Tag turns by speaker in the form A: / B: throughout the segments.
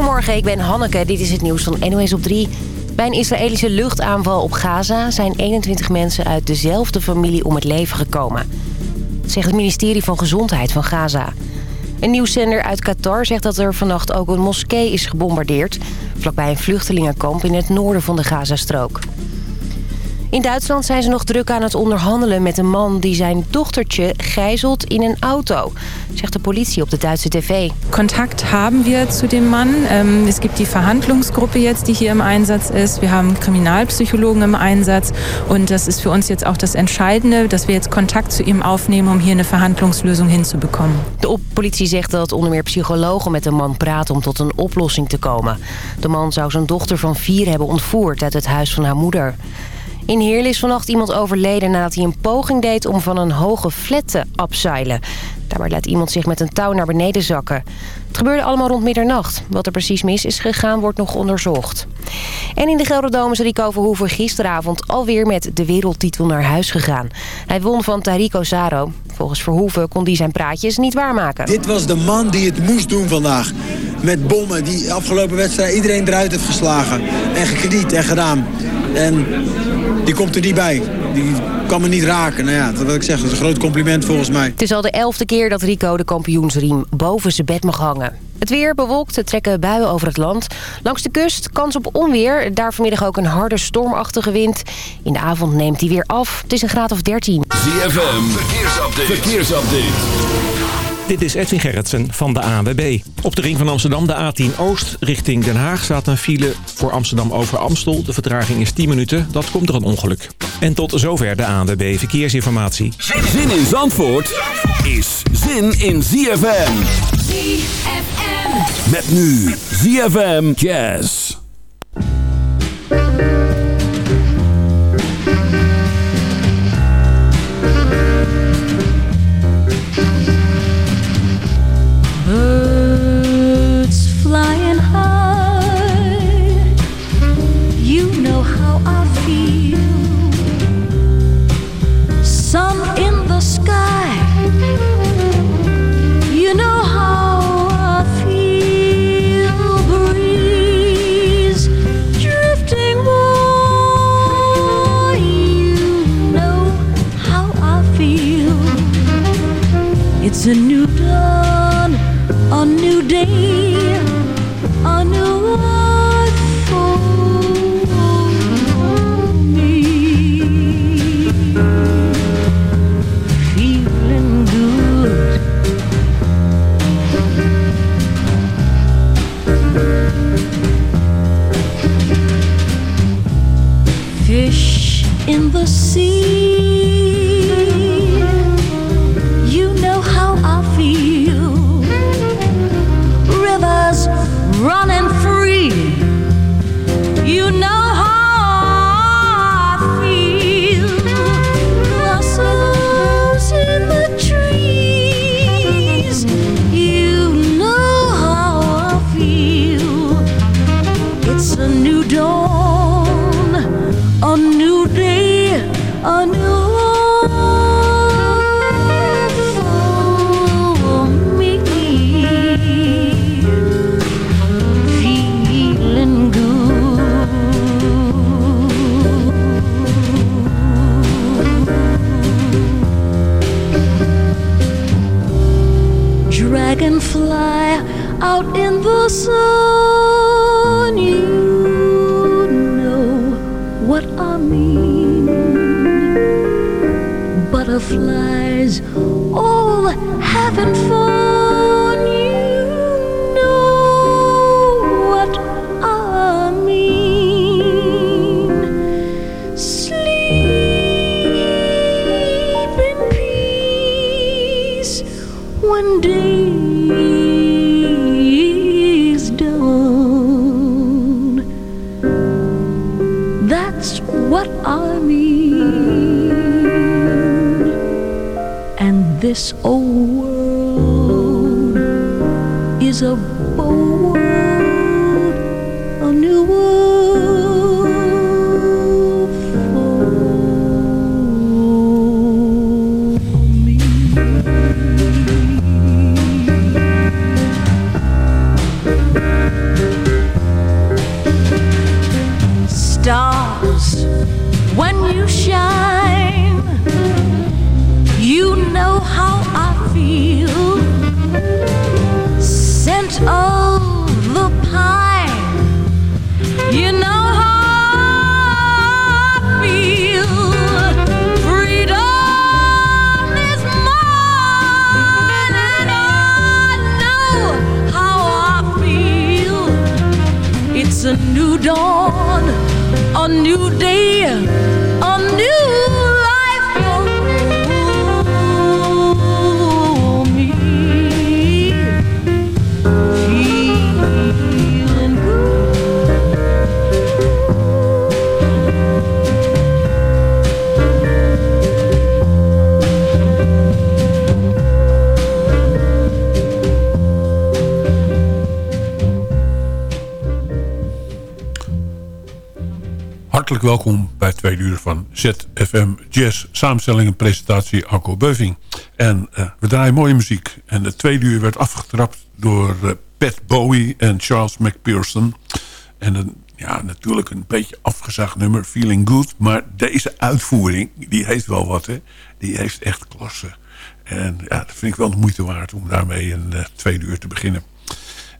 A: Goedemorgen, ik ben Hanneke. Dit is het nieuws van NOS op 3. Bij een Israëlische luchtaanval op Gaza zijn 21 mensen uit dezelfde familie om het leven gekomen. Zegt het ministerie van Gezondheid van Gaza. Een nieuwszender uit Qatar zegt dat er vannacht ook een moskee is gebombardeerd... vlakbij een vluchtelingenkamp in het noorden van de Gazastrook. In Duitsland zijn ze nog druk aan het onderhandelen met een man die zijn dochtertje gijzelt in een auto, zegt de politie op de Duitse tv.
B: Contact hebben we zu dem Mann. Ähm, es gibt die Verhandlungsgruppe jetzt, die hier im Einsatz ist. Wir haben Kriminalpsychologen im Einsatz und das ist für uns jetzt auch das Entscheidende, dass wir jetzt Kontakt zu ihm aufnehmen, um hier eine Verhandlungslösung hinzubekommen.
A: De politie zegt dat onder meer psychologen met de man praten om tot een oplossing te komen. De man zou zijn dochter van vier hebben ontvoerd uit het huis van haar moeder. In Heerlen is vannacht iemand overleden nadat hij een poging deed om van een hoge flat te abseilen. Daarbij laat iemand zich met een touw naar beneden zakken. Het gebeurde allemaal rond middernacht. Wat er precies mis is gegaan wordt nog onderzocht. En in de Gelderdoom is Rico Verhoeven gisteravond alweer met de wereldtitel naar huis gegaan. Hij won van Tarico Saro. Volgens Verhoeven kon hij zijn praatjes niet waarmaken.
C: Dit was de man die het moest doen vandaag. Met bommen die afgelopen wedstrijd iedereen eruit heeft geslagen. En gekrediet en gedaan. En die komt er niet bij. Die kan me niet raken. Nou ja, dat wil ik zeggen. Dat is een groot compliment volgens mij.
A: Het is al de elfde keer dat Rico de kampioensriem boven zijn bed mag hangen. Het weer bewolkt, er trekken buien over het land. Langs de kust kans op onweer. Daar vanmiddag ook een harde stormachtige wind. In de avond neemt die weer af. Het is een graad of 13.
D: ZFM, verkeersupdate. verkeersupdate.
E: Dit is Edwin Gerritsen van de ANWB. Op de ring van Amsterdam, de A10 Oost, richting Den Haag... staat een file voor Amsterdam over Amstel. De vertraging is 10 minuten, dat komt door een ongeluk. En tot zover de ANWB Verkeersinformatie.
D: Zin in Zandvoort is zin in ZFM.
F: ZFM.
D: Met nu ZFM Jazz.
G: Hartelijk welkom bij twee uur van ZFM Jazz. Samenstelling en presentatie Arco Beuving. En uh, we draaien mooie muziek. En de tweede uur werd afgetrapt door uh, Pat Bowie en Charles McPherson. En een, ja, natuurlijk een beetje afgezaagd nummer, Feeling Good. Maar deze uitvoering, die heeft wel wat, hè. Die heeft echt klasse. En ja, dat vind ik wel de moeite waard om daarmee een uh, tweede uur te beginnen.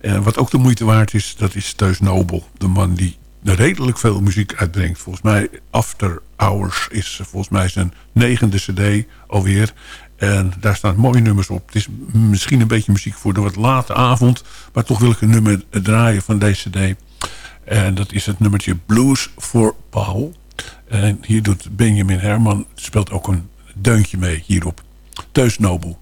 G: En wat ook de moeite waard is, dat is Teus Nobel. De man die redelijk veel muziek uitbrengt. Volgens mij After Hours is volgens mij zijn negende cd alweer. En daar staan mooie nummers op. Het is misschien een beetje muziek voor de wat late avond. Maar toch wil ik een nummer draaien van deze cd. En dat is het nummertje Blues for Paul. En hier doet Benjamin Herman, speelt ook een deuntje mee hierop. Teus Nobel.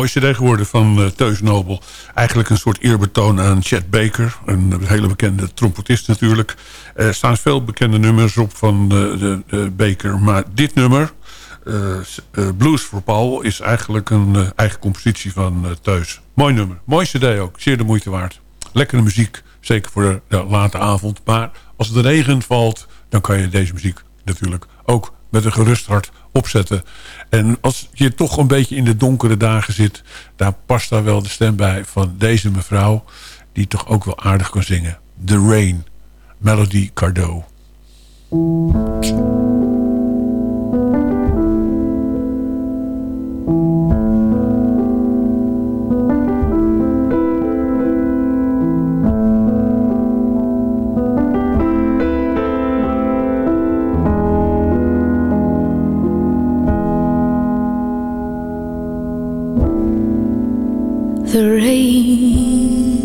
G: Mooi cd geworden van uh, Teus Nobel. Eigenlijk een soort eerbetoon aan Chet Baker. Een hele bekende trompetist natuurlijk. Er staan veel bekende nummers op van de, de Baker. Maar dit nummer, Blues for Paul... is eigenlijk een eigen compositie van Teus. Mooi nummer. Mooi cd ook. Zeer de moeite waard. Lekkere muziek. Zeker voor de late avond. Maar als het regen valt... dan kan je deze muziek natuurlijk ook met een gerust hart opzetten. En als je toch een beetje in de donkere dagen zit... daar past daar wel de stem bij van deze mevrouw... die toch ook wel aardig kan zingen. The Rain, Melody Cardot.
F: The rain,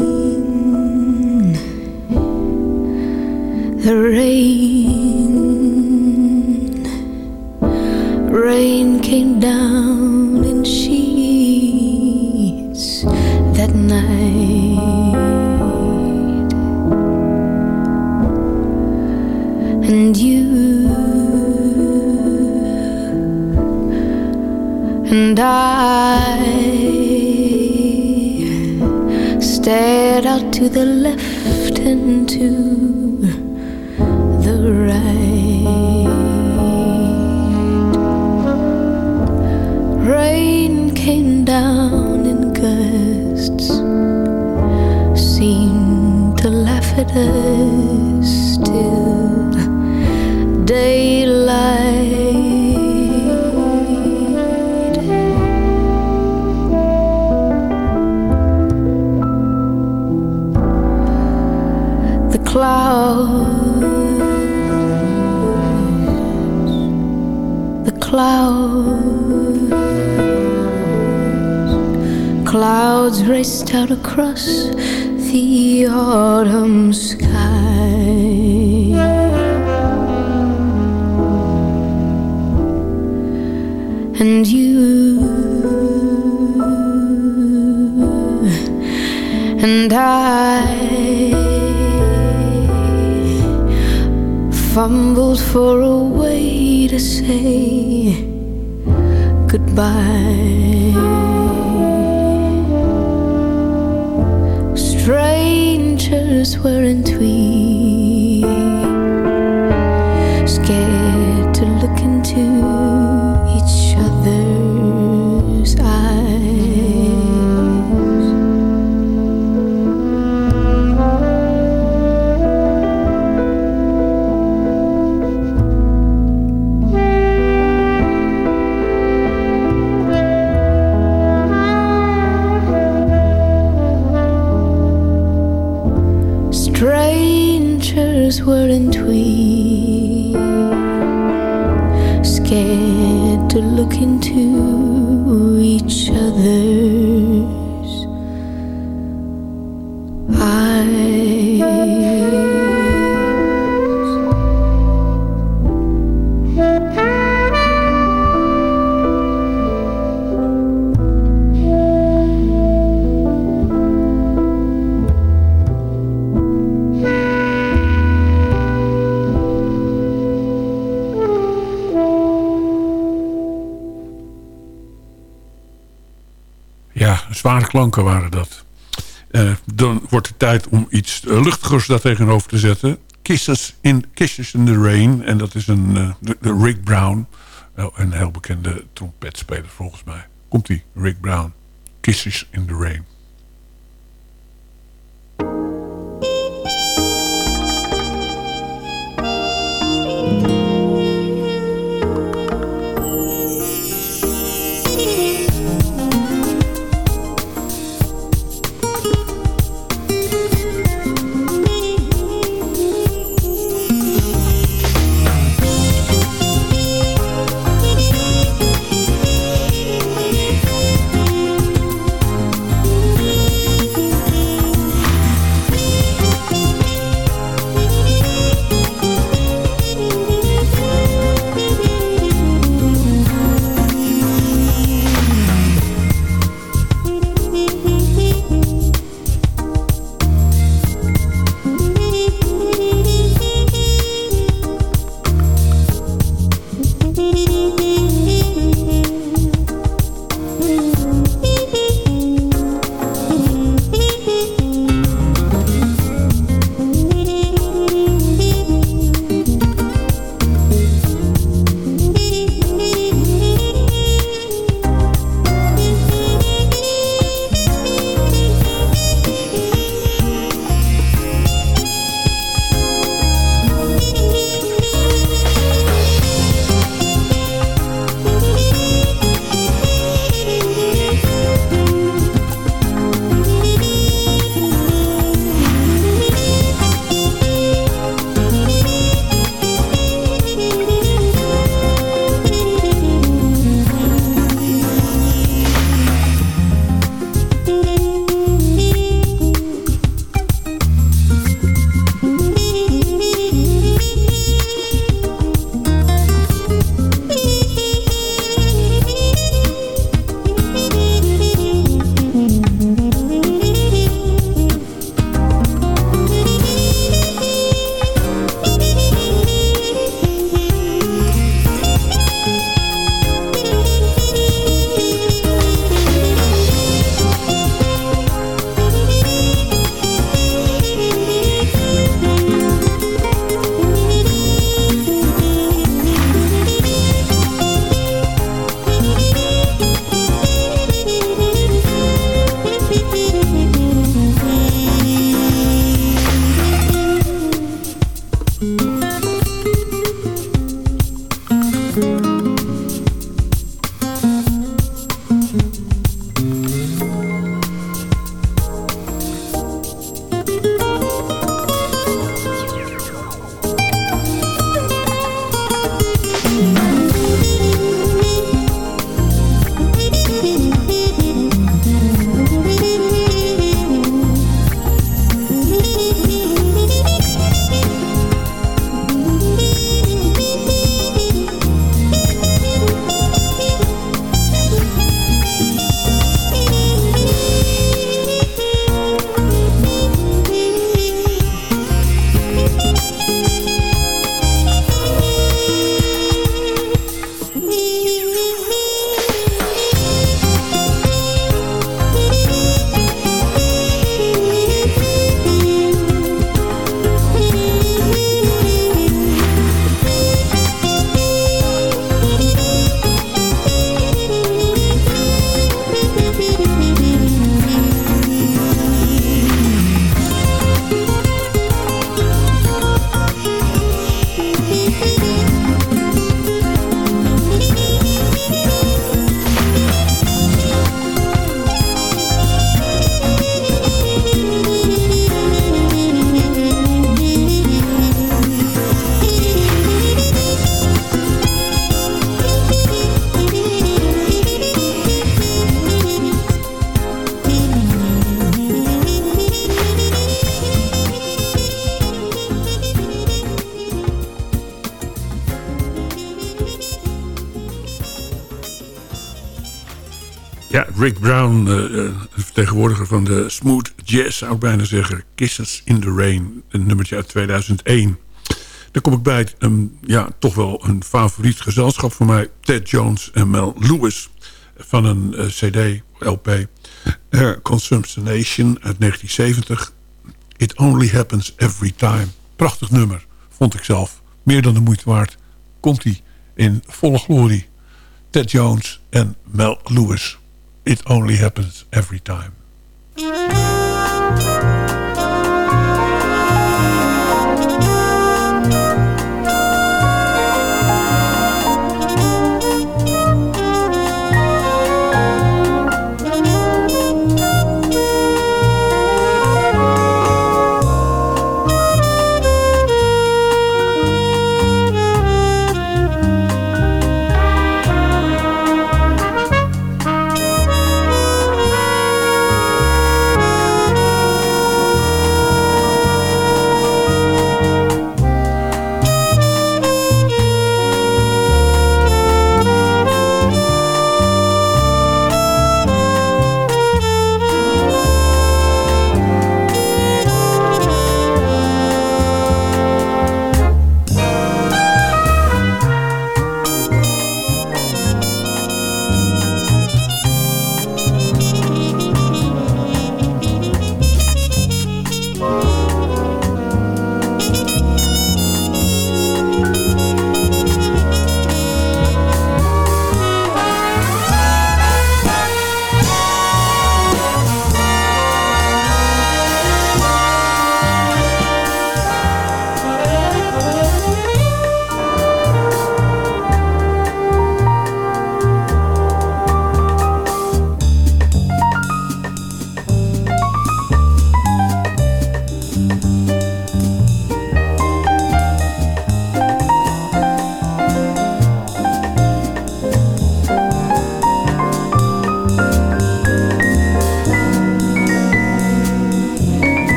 F: the rain, rain came down in sheets that night, and you. And I stared out to the left and to the right. Rain came down in gusts, seemed to laugh at us till daylight. Clouds, clouds raced out across the autumn sky. And you and I fumbled for a way to say goodbye. Strangers weren't we? Scared
G: klanken waren dat. Eh, dan wordt het tijd om iets luchtigers daar tegenover te zetten. Kisses in, Kisses in the Rain. En dat is een eh, de, Rick Brown. Een heel bekende trompetspeler volgens mij. Komt-ie, Rick Brown. Kisses in the Rain. Rick Brown, uh, vertegenwoordiger van de smooth jazz, zou ik bijna zeggen. Kisses in the Rain, een nummertje uit 2001. Dan kom ik bij um, ja, toch wel een favoriet gezelschap voor mij. Ted Jones en Mel Lewis van een uh, cd, LP. Uh, Consumptionation uit 1970. It Only Happens Every Time. Prachtig nummer, vond ik zelf. Meer dan de moeite waard. Komt-ie in volle glorie. Ted Jones en Mel Lewis. It only happens every time.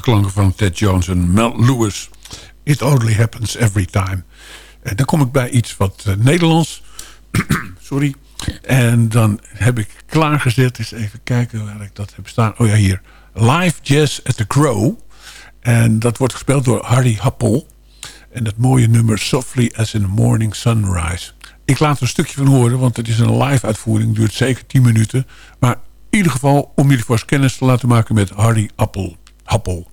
G: Klanken van Ted Jones en Mel Lewis. It only happens every time. En dan kom ik bij iets wat uh, Nederlands. Sorry. En dan heb ik klaargezet. Eens even kijken waar ik dat heb staan. Oh ja, hier. Live Jazz at the Crow. En dat wordt gespeeld door Harry Happel. En dat mooie nummer Softly as in the Morning Sunrise. Ik laat er een stukje van horen, want het is een live uitvoering. Duurt zeker 10 minuten. Maar in ieder geval om jullie vast kennis te laten maken met Harry Appel. Happel.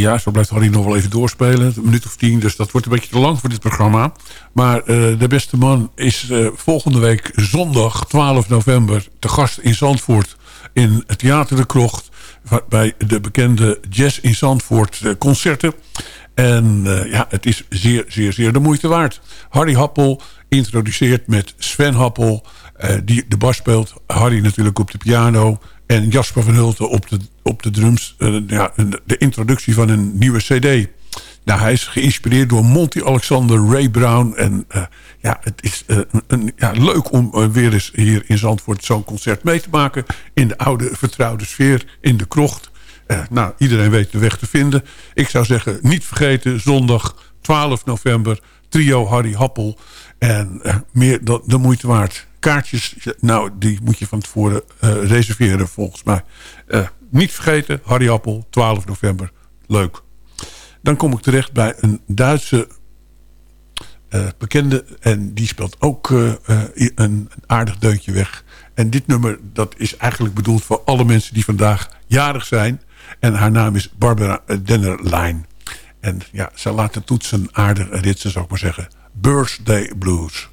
G: Ja, zo blijft Harry nog wel even doorspelen. Een minuut of tien, dus dat wordt een beetje te lang voor dit programma. Maar uh, de beste man is uh, volgende week zondag 12 november... te gast in Zandvoort in het Theater de Krocht... bij de bekende Jazz in Zandvoort uh, concerten. En ja, het is zeer, zeer, zeer de moeite waard. Harry Happel introduceert met Sven Happel... die de bas speelt. Harry natuurlijk op de piano... En Jasper van Hulten op de, op de drums. Uh, ja, de introductie van een nieuwe cd. Nou, hij is geïnspireerd door Monty Alexander, Ray Brown. En uh, ja, het is uh, een, ja, leuk om weer eens hier in Zandvoort zo'n concert mee te maken. In de oude vertrouwde sfeer, in de krocht. nou, iedereen weet de weg te vinden. Ik zou zeggen, niet vergeten, zondag 12 november. Trio Harry Happel. En meer dan de moeite waard kaartjes, nou, die moet je van tevoren uh, reserveren volgens mij. Uh, niet vergeten, Harry Appel, 12 november. Leuk. Dan kom ik terecht bij een Duitse uh, bekende. En die speelt ook een, een, aardig deuntje weg. En dit nummer, dat is eigenlijk bedoeld voor alle mensen die vandaag jarig zijn. En haar naam is Barbara Dennerlein. En ja, ze laat de toetsen aardig ritsen, zou ik maar zeggen. Birthday Blues.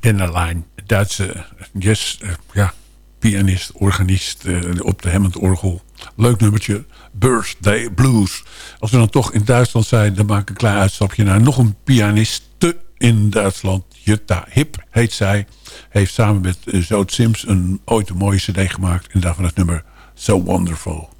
G: Dennerlein, Duitse jazz, uh, ja, pianist, organist uh, op de Hammond-orgel. Leuk nummertje, Birthday Blues. Als we dan toch in Duitsland zijn, dan maak ik een klein uitstapje naar nog een pianiste in Duitsland. Jutta Hip heet zij. Heeft samen met Zoot Sims een, ooit een mooie cd gemaakt. En daarvan het nummer So Wonderful.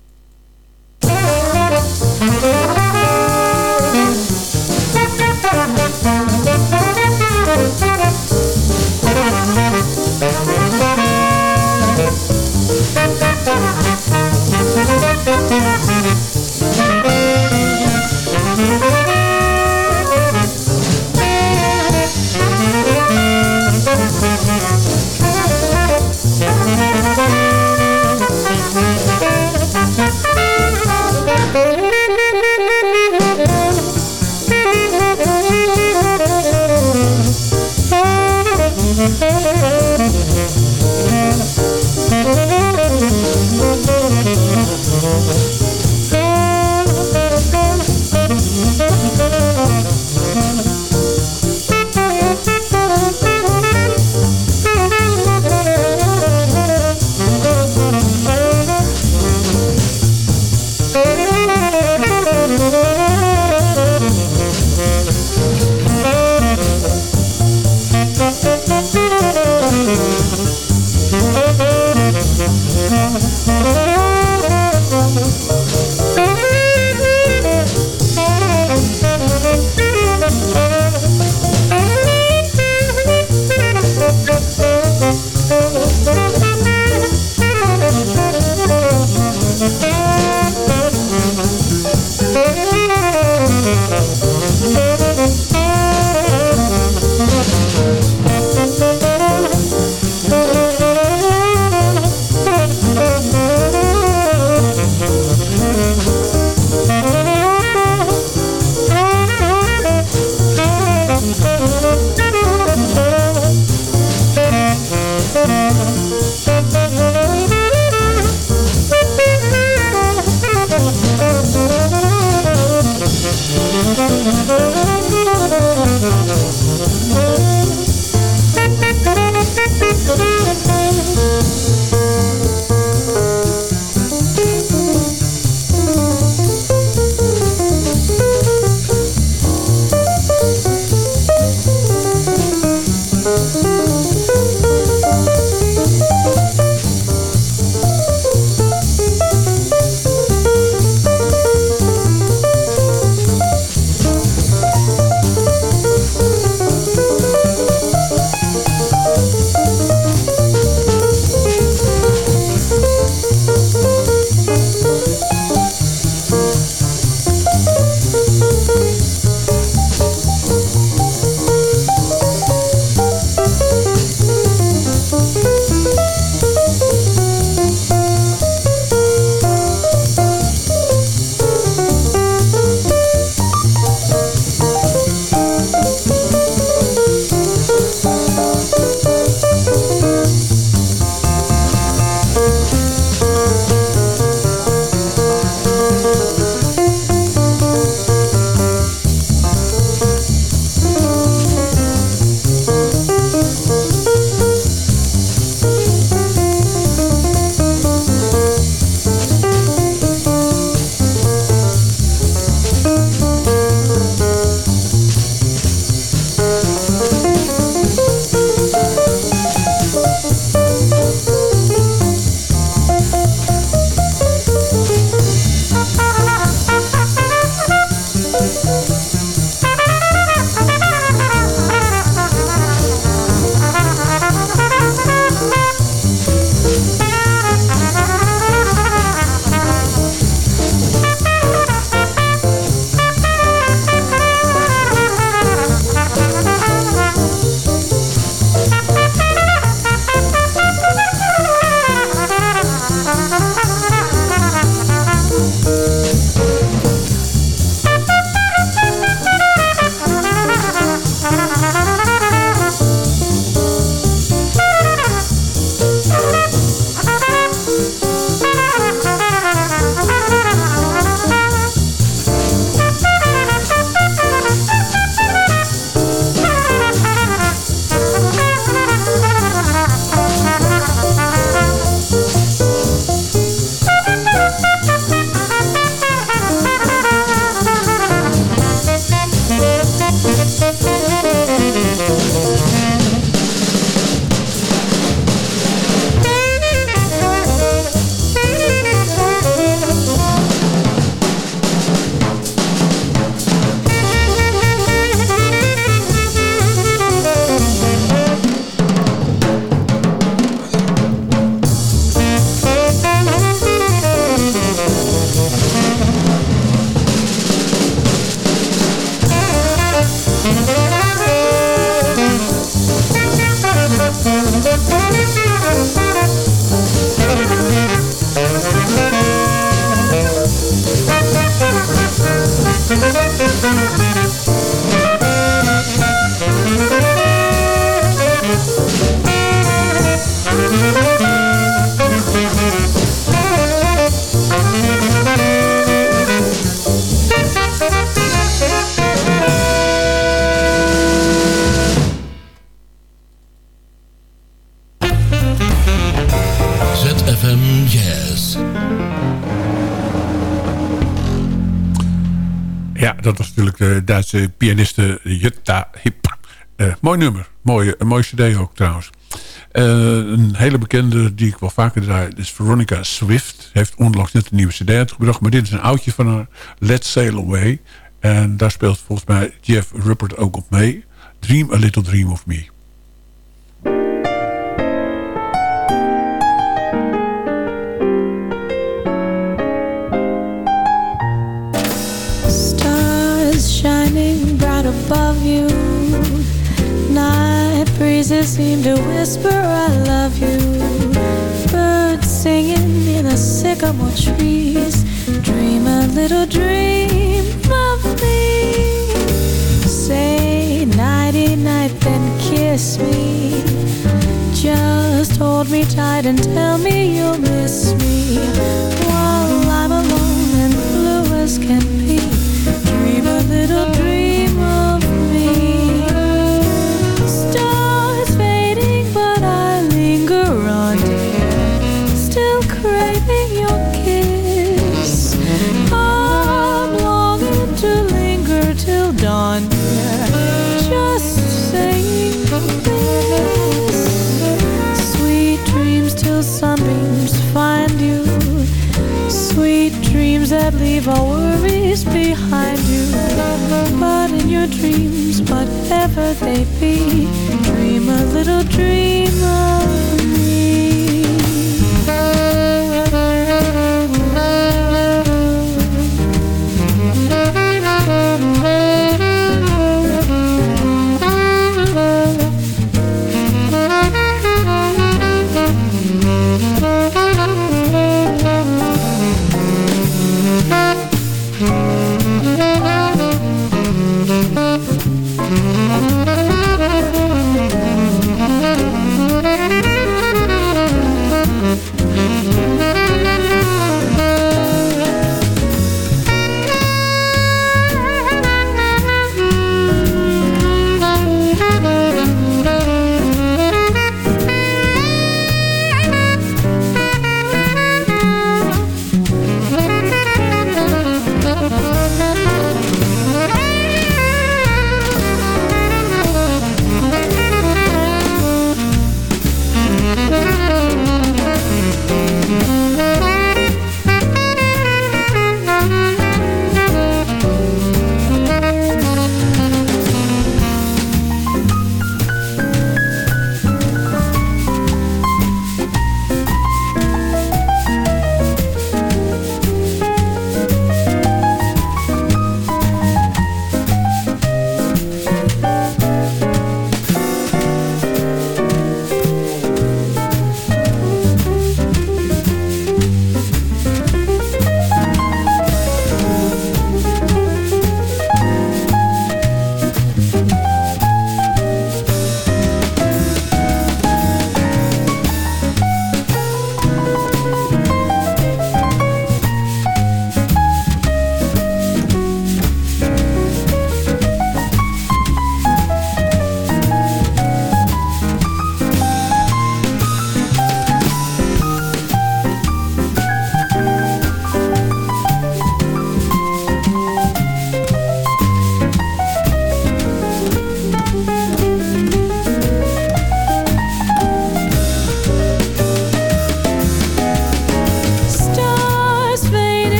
G: Thank you. Duitse pianiste Jutta Hip. Uh, mooi nummer. Mooie, een mooi cd ook trouwens. Een hele bekende die ik wel vaker draai is Veronica Swift. Heeft onlangs net een nieuwe cd uitgebracht. Maar dit is een oudje van haar. Let's Sail Away. En daar speelt volgens mij Jeff Ruppert ook op mee. Dream a Little Dream of Me.
D: Above you. Night breezes seem to whisper I love you. Birds singing in the sycamore trees. Dream a little dream of me. Say nighty night then kiss me. Just hold me tight and tell me you'll miss me. While I'm alone and blue as can be your dreams, whatever they be. Dream a little dream of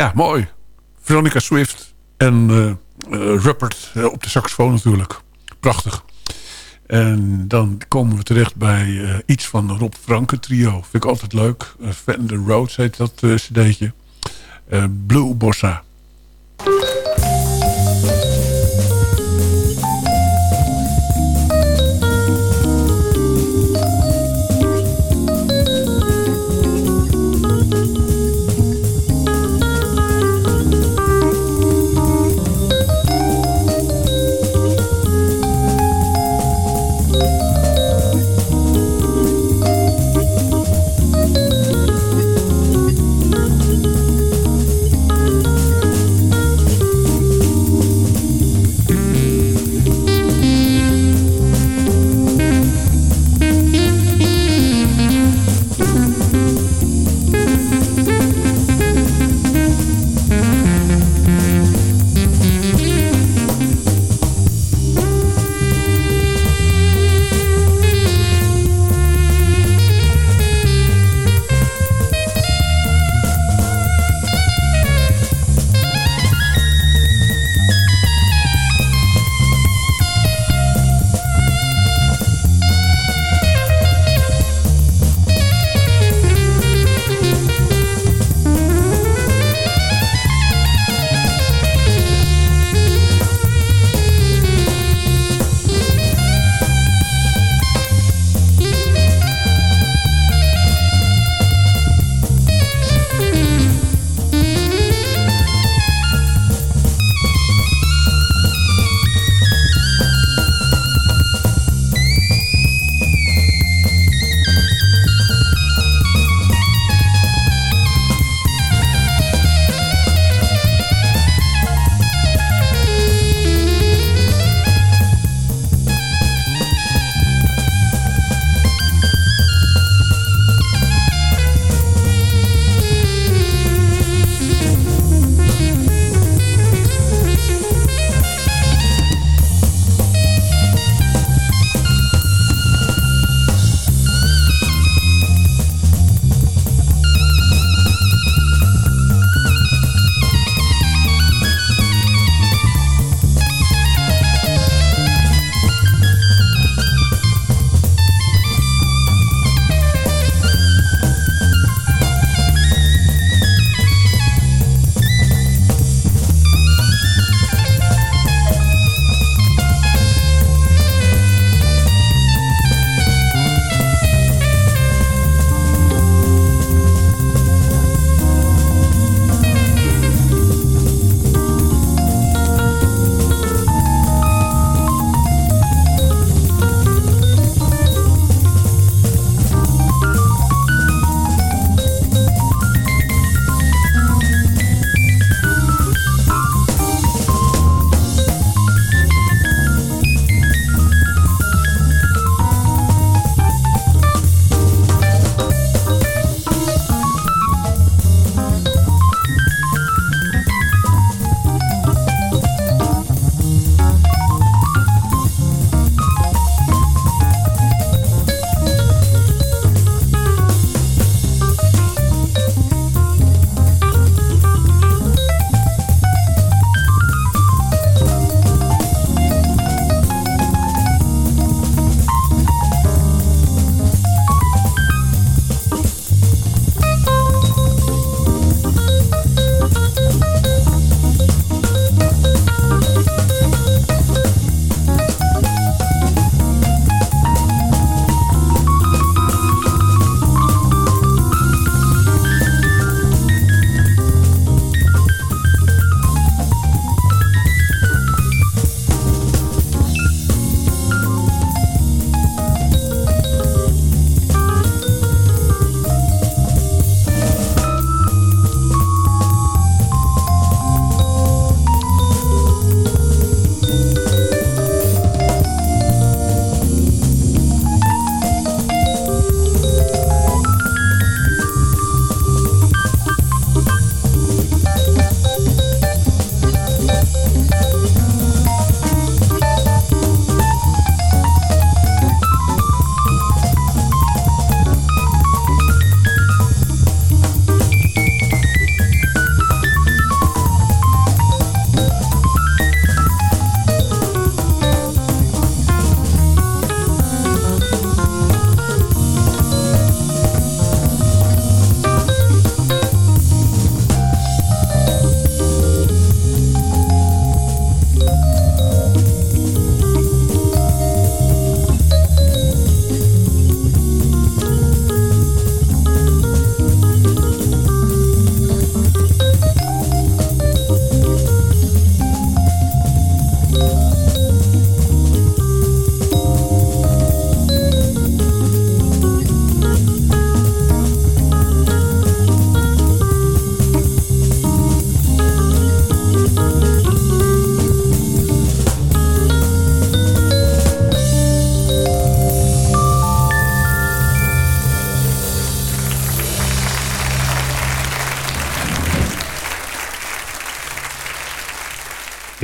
G: Ja, mooi. Veronica Swift en eh, Ruppert eh, op de saxofoon natuurlijk. Prachtig. En dan komen we terecht bij iets van Rob Franke trio. Vind ik altijd leuk. Uh, Fender Rhodes heet dat uh, cd'tje. Blue Bossa.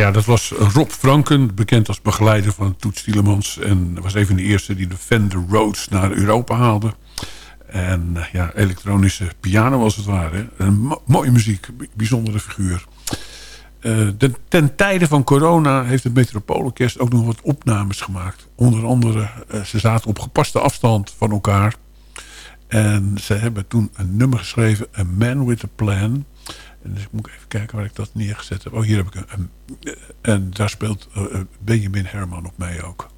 G: Ja, dat was Rob Franken, bekend als begeleider van Toets Tielemans. En was een van de eerste die de Fender Rhodes naar Europa haalde. En eh, ja, elektronische piano als het ware. Een mooie muziek, bijzondere figuur. Uh, ten tijde van corona heeft het Metropoolorkest ook nog wat opnames gemaakt. Onder andere, uh, ze zaten op gepaste afstand van elkaar. En ze hebben toen een nummer geschreven, A Man With A Plan. Dus ik moet even kijken waar ik dat neergezet heb. Oh, hier heb ik een... en daar speelt uh, Benjamin Herman op mee ook.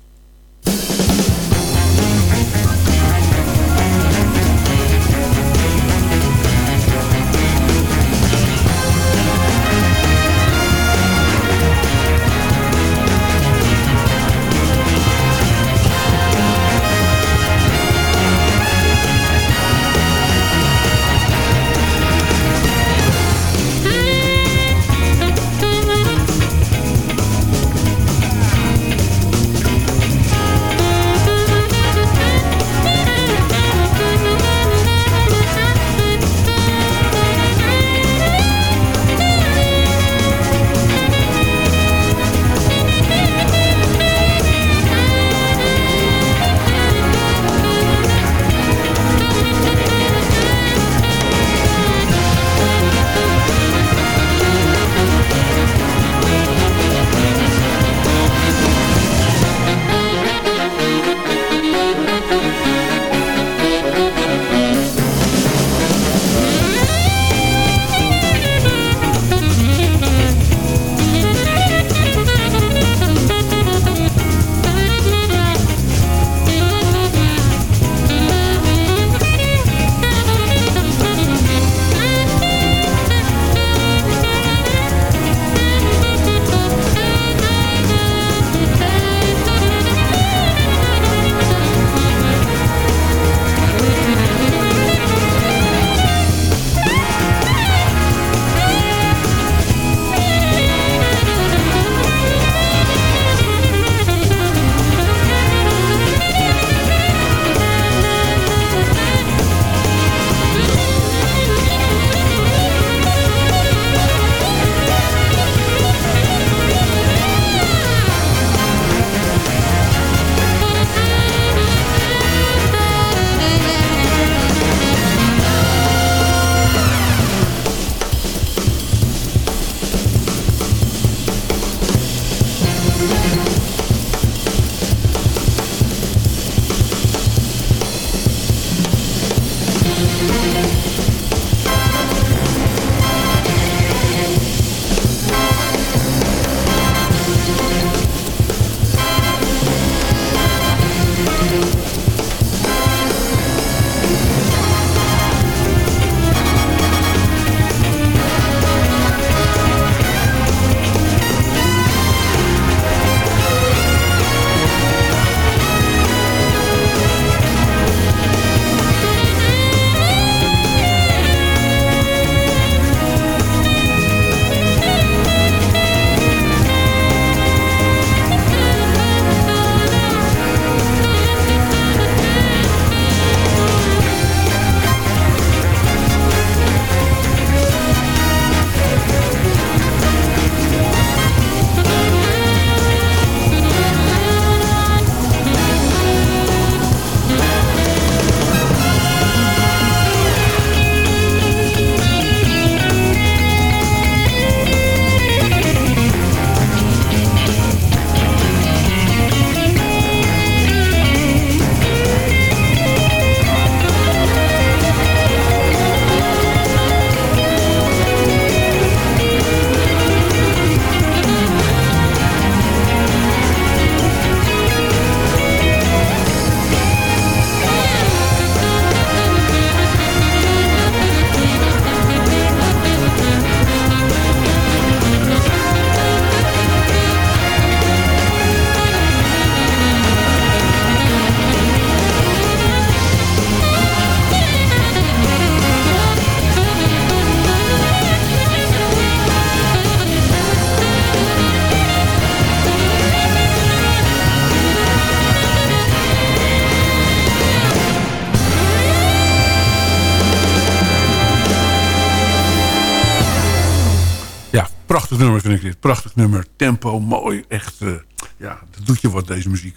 G: Nummer. Tempo, mooi. Echt, uh, ja, dat doet je wat, deze muziek.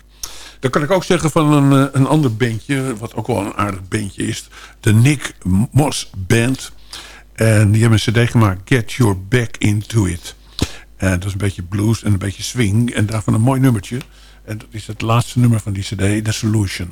G: Dan kan ik ook zeggen van een, uh, een ander bandje... wat ook wel een aardig bandje is. De Nick Moss Band. En die hebben een cd gemaakt. Get Your Back Into It. En dat is een beetje blues en een beetje swing. En daarvan een mooi nummertje. En dat is het laatste nummer van die cd. The Solution.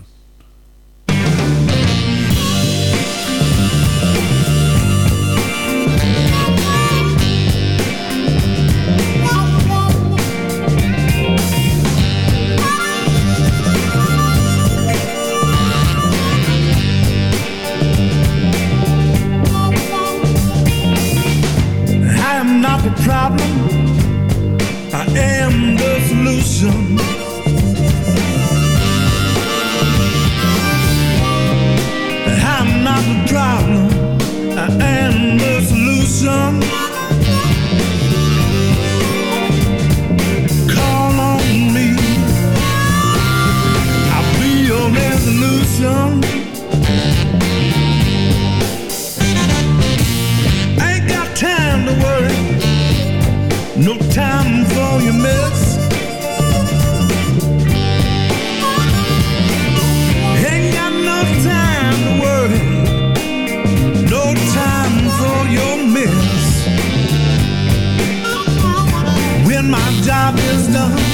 G: is done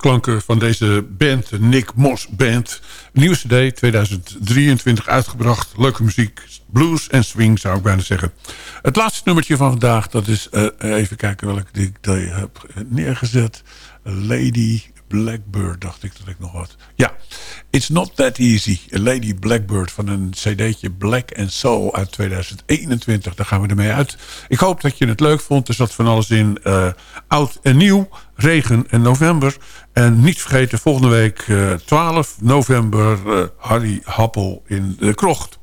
G: klanken van deze band, Nick Moss Band. Nieuwe cd, 2023 uitgebracht. Leuke muziek, blues en swing zou ik bijna zeggen. Het laatste nummertje van vandaag, dat is... Uh, even kijken welke ik heb neergezet. Lady Blackbird, dacht ik dat ik nog had. Ja, It's Not That Easy. Lady Blackbird van een cd'tje Black and Soul uit 2021. Daar gaan we ermee uit. Ik hoop dat je het leuk vond. Er zat van alles in. Uh, oud en nieuw. Regen en november. En niet vergeten, volgende week uh, eh, 12 november... Uh, Harry Happel in de krocht.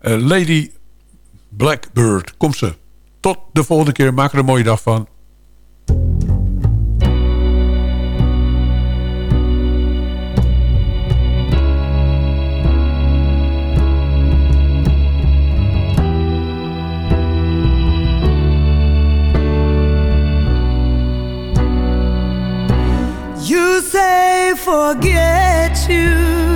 G: Lady Blackbird, kom ze. Tot de volgende keer. Maak er een mooie dag van.
H: say forget you.